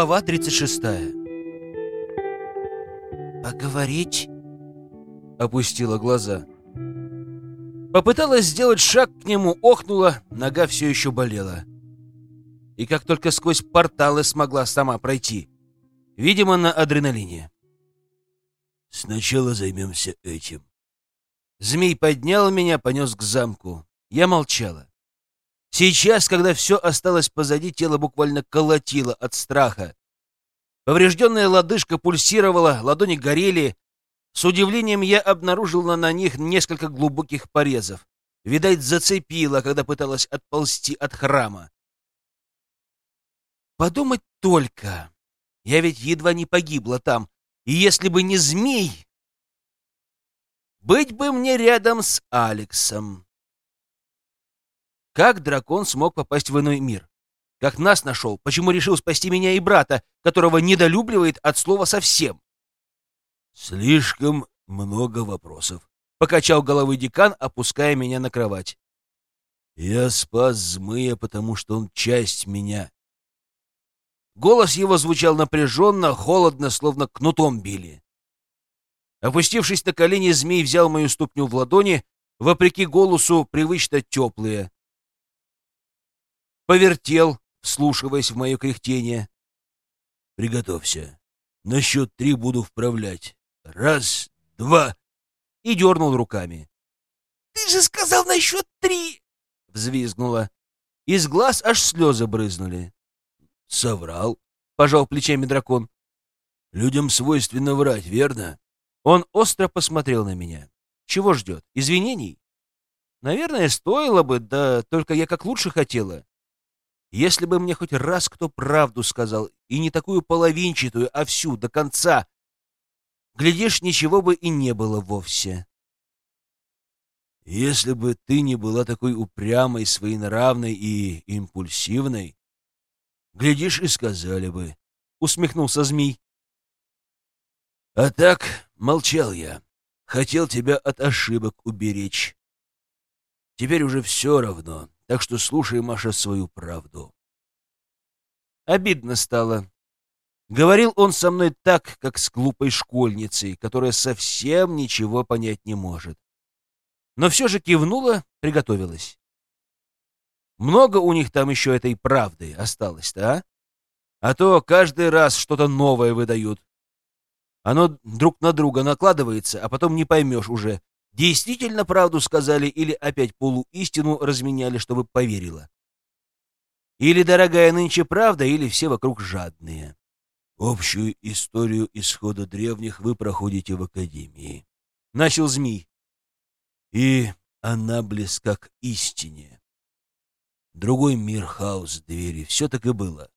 Глава 36. «Поговорить?» — опустила глаза. Попыталась сделать шаг к нему, охнула, нога все еще болела. И как только сквозь порталы смогла сама пройти. Видимо, на адреналине. «Сначала займемся этим». Змей поднял меня, понес к замку. Я молчала. Сейчас, когда все осталось позади, тело буквально колотило от страха. Поврежденная лодыжка пульсировала, ладони горели. С удивлением я обнаружила на них несколько глубоких порезов. Видать, зацепила, когда пыталась отползти от храма. Подумать только. Я ведь едва не погибла там. И если бы не змей... Быть бы мне рядом с Алексом. Как дракон смог попасть в иной мир? Как нас нашел? Почему решил спасти меня и брата, которого недолюбливает от слова совсем? Слишком много вопросов. Покачал головой декан, опуская меня на кровать. Я спас Змея, потому что он часть меня. Голос его звучал напряженно, холодно, словно кнутом били. Опустившись на колени, змей взял мою ступню в ладони, вопреки голосу, привычно теплые повертел, вслушиваясь в мое кряхтение. «Приготовься. На счет три буду вправлять. Раз, два...» И дернул руками. «Ты же сказал на счет три!» — взвизгнула. Из глаз аж слезы брызнули. «Соврал», — пожал плечами дракон. «Людям свойственно врать, верно?» Он остро посмотрел на меня. Чего ждет? Извинений? Наверное, стоило бы, да только я как лучше хотела. Если бы мне хоть раз кто правду сказал, и не такую половинчатую, а всю, до конца, глядишь, ничего бы и не было вовсе. Если бы ты не была такой упрямой, своенравной и импульсивной, глядишь, и сказали бы, — усмехнулся змей. А так молчал я, хотел тебя от ошибок уберечь. Теперь уже все равно, так что слушай, Маша, свою правду. Обидно стало. Говорил он со мной так, как с глупой школьницей, которая совсем ничего понять не может. Но все же кивнула, приготовилась. Много у них там еще этой правды осталось-то, а? А то каждый раз что-то новое выдают. Оно друг на друга накладывается, а потом не поймешь уже, Действительно правду сказали или опять полуистину разменяли, чтобы поверила? Или дорогая нынче правда, или все вокруг жадные. Общую историю исхода древних вы проходите в Академии. Начал змей. И она близка к истине. Другой мир, хаос, двери, все так и было.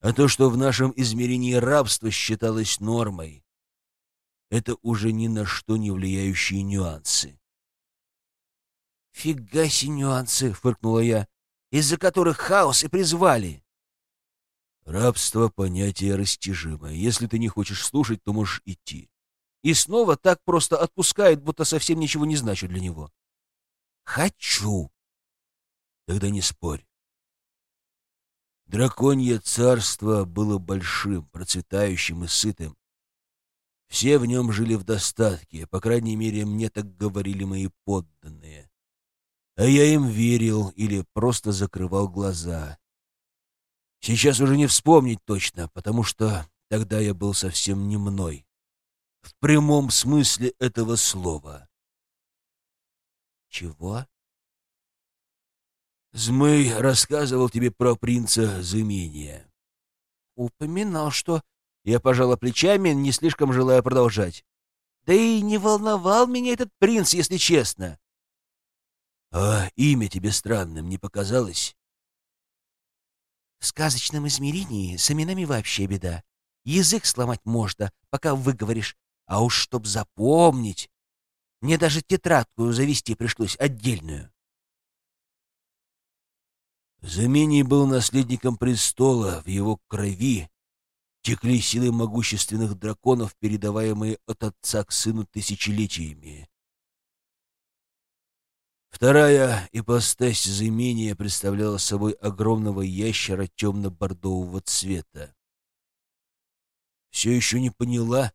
А то, что в нашем измерении рабство считалось нормой, это уже ни на что не влияющие нюансы. «Фига себе нюансы!» — фыркнула я. «Из-за которых хаос и призвали!» «Рабство — понятие растяжимое. Если ты не хочешь слушать, то можешь идти». И снова так просто отпускает, будто совсем ничего не значит для него. «Хочу!» «Тогда не спорь. Драконье царство было большим, процветающим и сытым. Все в нем жили в достатке, по крайней мере, мне так говорили мои подданные. А я им верил или просто закрывал глаза. Сейчас уже не вспомнить точно, потому что тогда я был совсем не мной. В прямом смысле этого слова. Чего? Змей рассказывал тебе про принца Зымения. Упоминал, что я пожала плечами, не слишком желая продолжать. Да и не волновал меня этот принц, если честно. А имя тебе странным не показалось? В сказочном измерении с именами вообще беда. Язык сломать можно, пока выговоришь. А уж чтоб запомнить... Мне даже тетрадку завести пришлось отдельную. Замений был наследником престола, в его крови текли силы могущественных драконов, передаваемые от отца к сыну тысячелетиями. Вторая ипостась заимения представляла собой огромного ящера темно-бордового цвета. «Все еще не поняла?»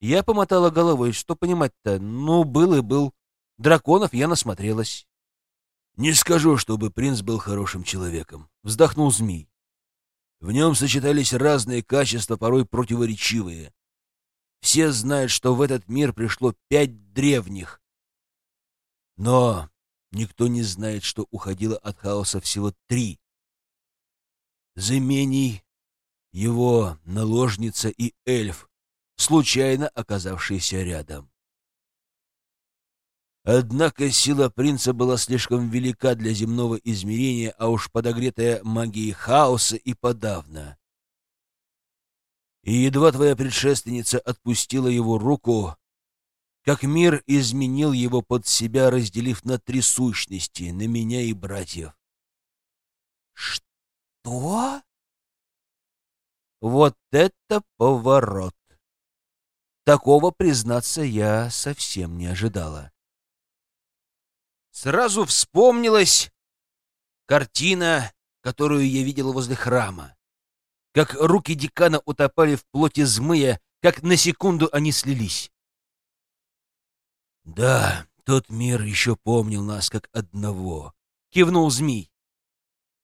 Я помотала головой. Что понимать-то? Ну, был и был. Драконов я насмотрелась. «Не скажу, чтобы принц был хорошим человеком», — вздохнул змей. В нем сочетались разные качества, порой противоречивые. Все знают, что в этот мир пришло пять древних. Но никто не знает, что уходило от хаоса всего три. Замений, его наложница и эльф, случайно оказавшиеся рядом. Однако сила принца была слишком велика для земного измерения, а уж подогретая магией хаоса и подавно. И едва твоя предшественница отпустила его руку, как мир изменил его под себя, разделив на три сущности, на меня и братьев. Что? Вот это поворот! Такого, признаться, я совсем не ожидала. Сразу вспомнилась картина, которую я видела возле храма. Как руки декана утопали в плоти змея, как на секунду они слились. «Да, тот мир еще помнил нас как одного», — кивнул змей.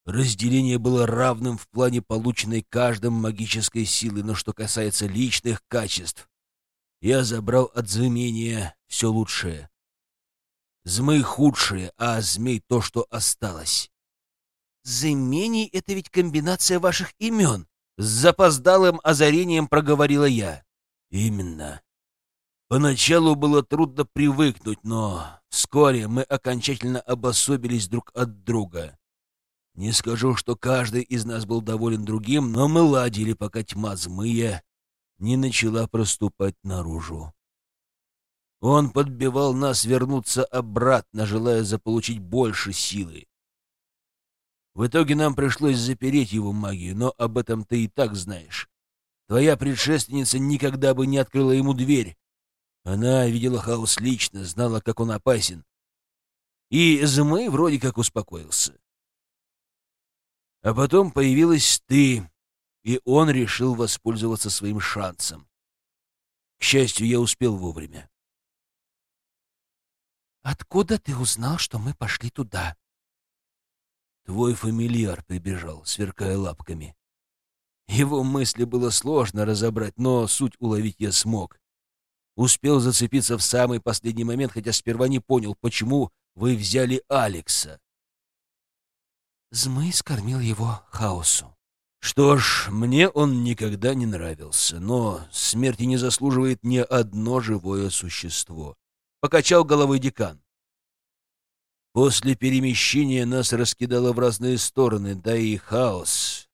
Разделение было равным в плане полученной каждым магической силы, но что касается личных качеств, я забрал от змеения все лучшее. Змей худшие, а змей то, что осталось. «Зымений — это ведь комбинация ваших имен!» С запоздалым озарением проговорила я. «Именно. Поначалу было трудно привыкнуть, но вскоре мы окончательно обособились друг от друга. Не скажу, что каждый из нас был доволен другим, но мы ладили, пока тьма змея не начала проступать наружу. Он подбивал нас вернуться обратно, желая заполучить больше силы. В итоге нам пришлось запереть его магию, но об этом ты и так знаешь. Твоя предшественница никогда бы не открыла ему дверь. Она видела хаос лично, знала, как он опасен. И Змей вроде как успокоился. А потом появилась ты, и он решил воспользоваться своим шансом. К счастью, я успел вовремя. Откуда ты узнал, что мы пошли туда? Твой фамильяр прибежал, сверкая лапками. Его мысли было сложно разобрать, но суть уловить я смог. Успел зацепиться в самый последний момент, хотя сперва не понял, почему вы взяли Алекса. Змей скормил его хаосу. Что ж, мне он никогда не нравился, но смерти не заслуживает ни одно живое существо покачал головой декан. После перемещения нас раскидало в разные стороны, да и хаос.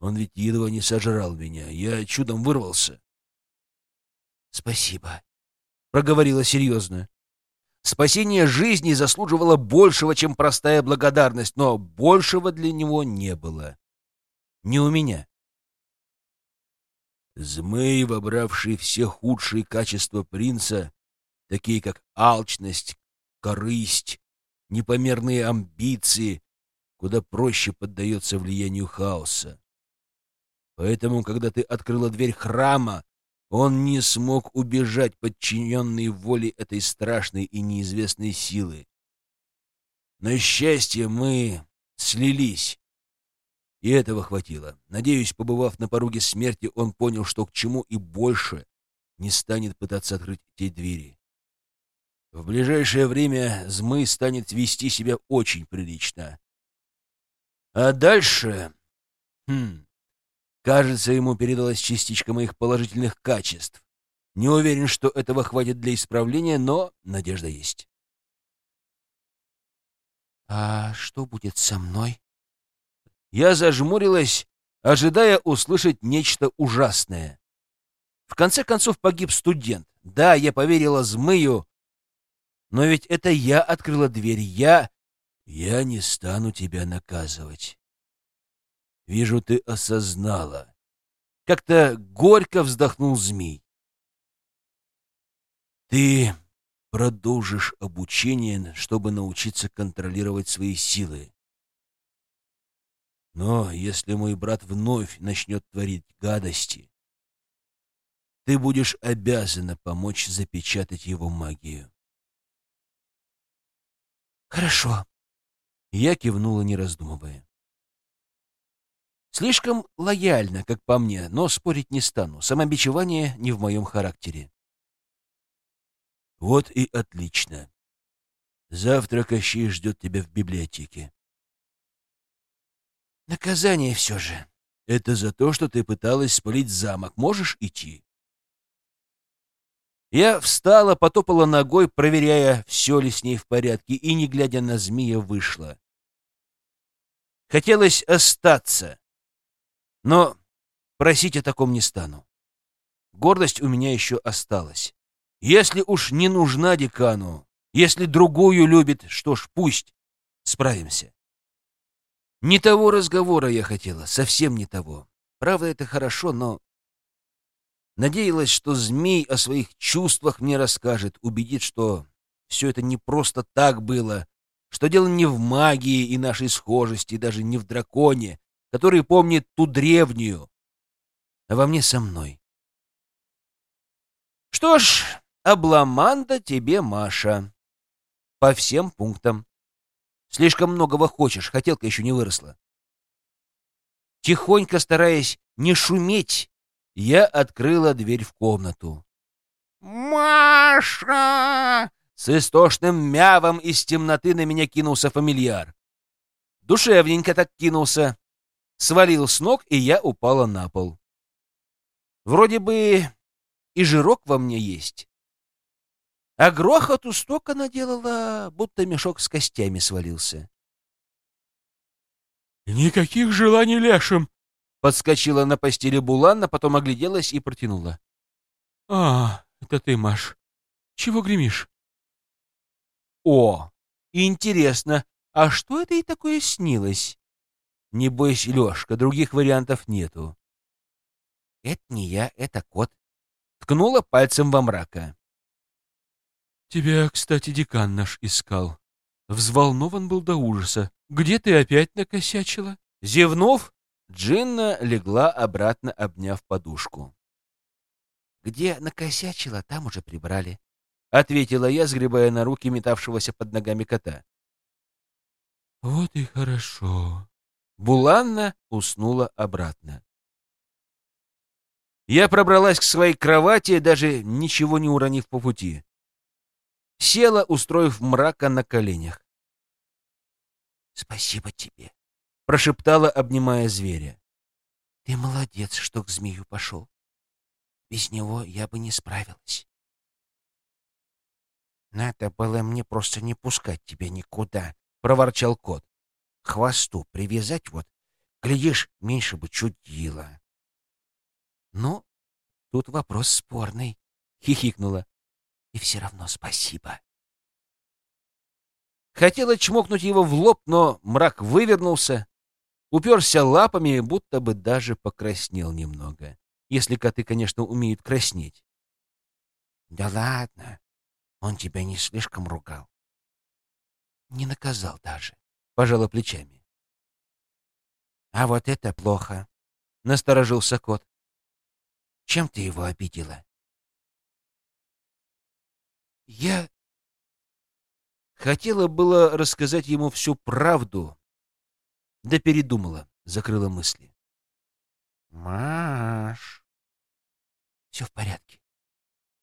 Он ведь едва не сожрал меня. Я чудом вырвался. «Спасибо», — проговорила серьезно. Спасение жизни заслуживало большего, чем простая благодарность, но большего для него не было. Не у меня. Змей, вобравший все худшие качества принца, такие как алчность, корысть, непомерные амбиции, куда проще поддается влиянию хаоса. Поэтому, когда ты открыла дверь храма, он не смог убежать, подчиненный воле этой страшной и неизвестной силы. На счастье, мы слились. И этого хватило. Надеюсь, побывав на пороге смерти, он понял, что к чему и больше не станет пытаться открыть те двери. В ближайшее время Змый станет вести себя очень прилично. А дальше... Хм... Кажется, ему передалась частичка моих положительных качеств. Не уверен, что этого хватит для исправления, но надежда есть. «А что будет со мной?» Я зажмурилась, ожидая услышать нечто ужасное. В конце концов погиб студент. Да, я поверила Змыю, но ведь это я открыла дверь, я... Я не стану тебя наказывать. Вижу, ты осознала. Как-то горько вздохнул змей. Ты продолжишь обучение, чтобы научиться контролировать свои силы. Но если мой брат вновь начнет творить гадости, ты будешь обязана помочь запечатать его магию. Хорошо. Я кивнула, не раздумывая. Слишком лояльно, как по мне, но спорить не стану. Самобичевание не в моем характере. Вот и отлично. Завтра Кощей ждет тебя в библиотеке. Наказание все же. Это за то, что ты пыталась спалить замок. Можешь идти? Я встала, потопала ногой, проверяя, все ли с ней в порядке, и, не глядя на змея, вышла. Хотелось остаться, но просить о таком не стану. Гордость у меня еще осталась. Если уж не нужна декану, если другую любит, что ж, пусть. Справимся. Не того разговора я хотела, совсем не того. Правда, это хорошо, но... Надеялась, что змей о своих чувствах мне расскажет, убедит, что все это не просто так было, что дело не в магии и нашей схожести, даже не в драконе, который помнит ту древнюю, а во мне со мной. Что ж, обламанда тебе, Маша. По всем пунктам. Слишком многого хочешь, хотелка еще не выросла. Тихонько, стараясь не шуметь, я открыла дверь в комнату. «Маша!» С истошным мявом из темноты на меня кинулся фамильяр. Душевненько так кинулся. Свалил с ног, и я упала на пол. Вроде бы и жирок во мне есть, а грохоту столько наделала, будто мешок с костями свалился. «Никаких желаний лешим!» Подскочила на постели Буланна, потом огляделась и протянула. «А, это ты, Маш. Чего гремишь?» «О, интересно, а что это и такое снилось?» «Не бойся, Лешка, других вариантов нету». «Это не я, это кот». Ткнула пальцем во мрака. Тебя, кстати, декан наш искал. Взволнован был до ужаса. Где ты опять накосячила? Зевнув, Джинна легла обратно, обняв подушку. Где накосячила, там уже прибрали. Ответила я, сгребая на руки метавшегося под ногами кота. Вот и хорошо. Буланна уснула обратно. Я пробралась к своей кровати, даже ничего не уронив по пути села, устроив мрака на коленях. «Спасибо тебе», — прошептала, обнимая зверя. «Ты молодец, что к змею пошел. Без него я бы не справилась». «Надо было мне просто не пускать тебя никуда», — проворчал кот. «Хвосту привязать вот, глядишь, меньше бы чудило». «Ну, тут вопрос спорный», — хихикнула. И все равно спасибо. Хотела чмокнуть его в лоб, но мрак вывернулся, уперся лапами, будто бы даже покраснел немного. Если коты, конечно, умеют краснеть. Да ладно, он тебя не слишком ругал. Не наказал даже, пожала плечами. А вот это плохо, насторожился кот. Чем ты его обидела? Я хотела было рассказать ему всю правду, да передумала, закрыла мысли. Маш, все в порядке.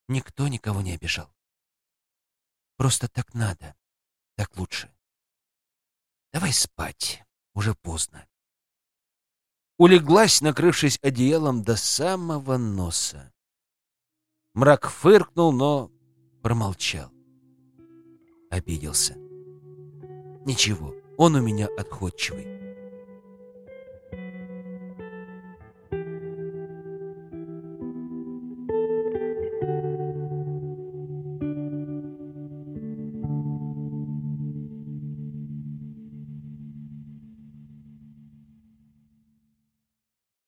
Никто никого не обижал. Просто так надо, так лучше. Давай спать, уже поздно. Улеглась, накрывшись одеялом до самого носа. Мрак фыркнул, но промолчал. Обиделся. Ничего, он у меня отходчивый.